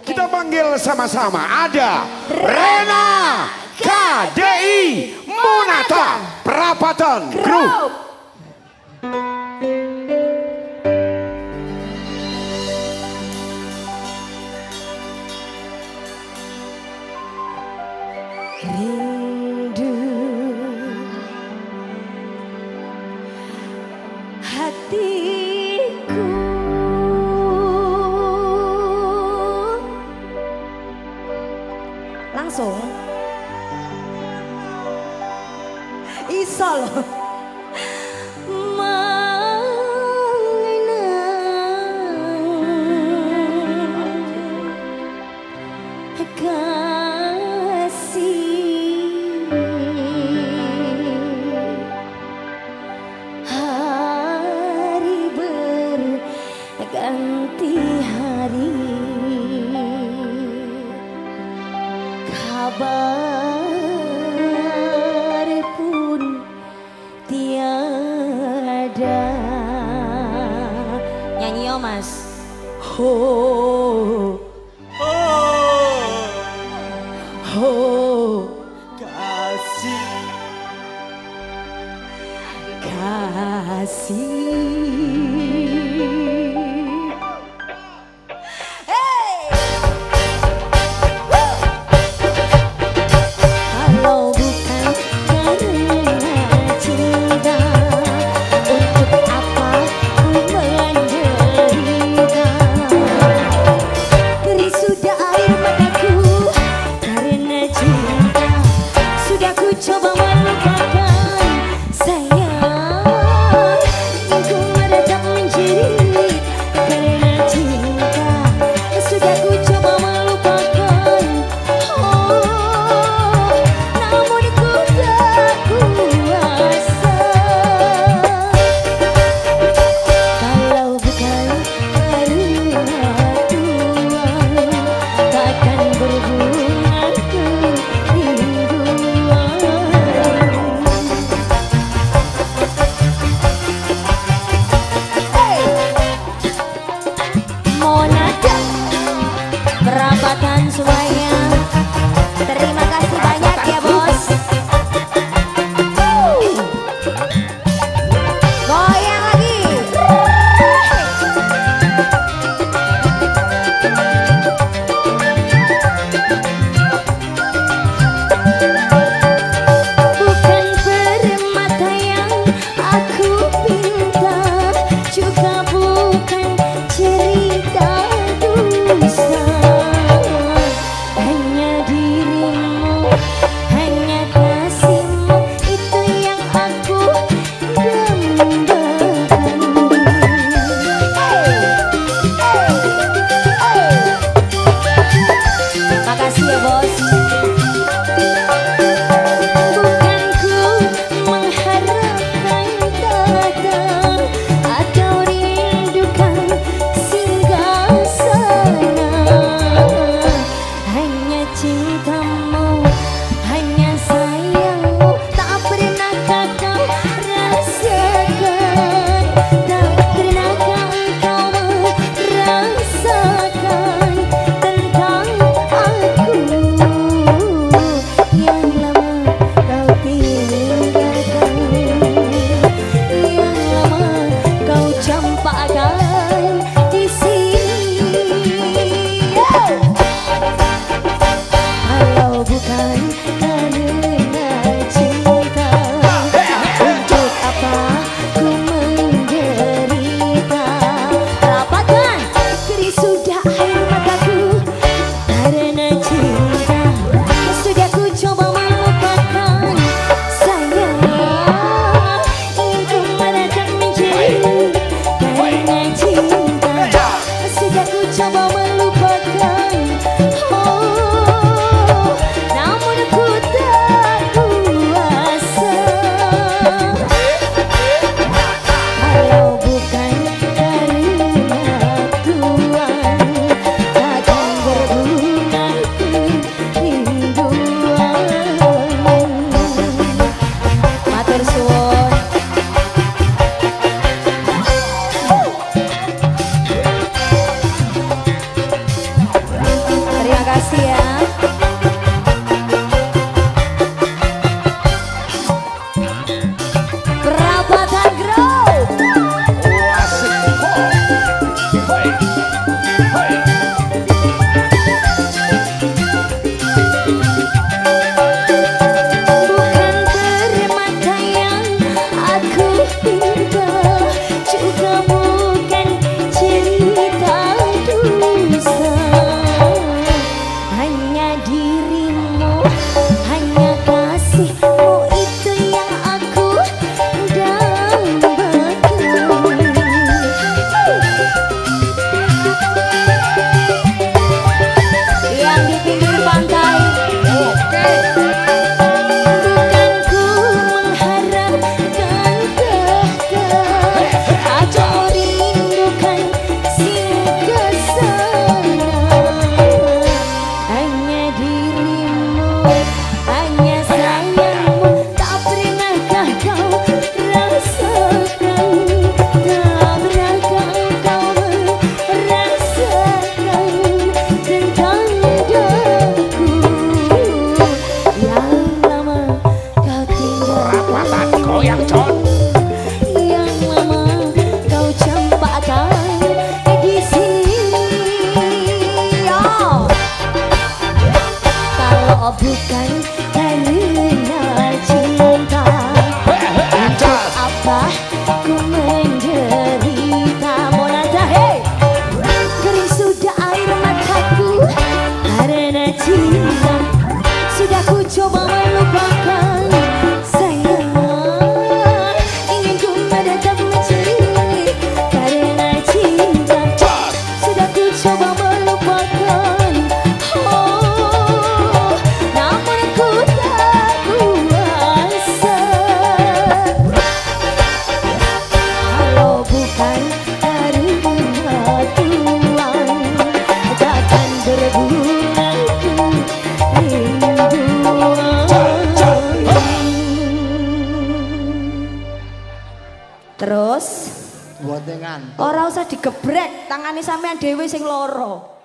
Kita panggil sama-sama. Ada Rena KDI Munata Perapatan Group. Group. langsung. Iso loh. Ganti hari. kabar pun tiada. Nyanyi yo mas. Ho Oh Oh Kasih. Kasih. ना Ora usah digebrek, tangane sampean dhewe sing loro.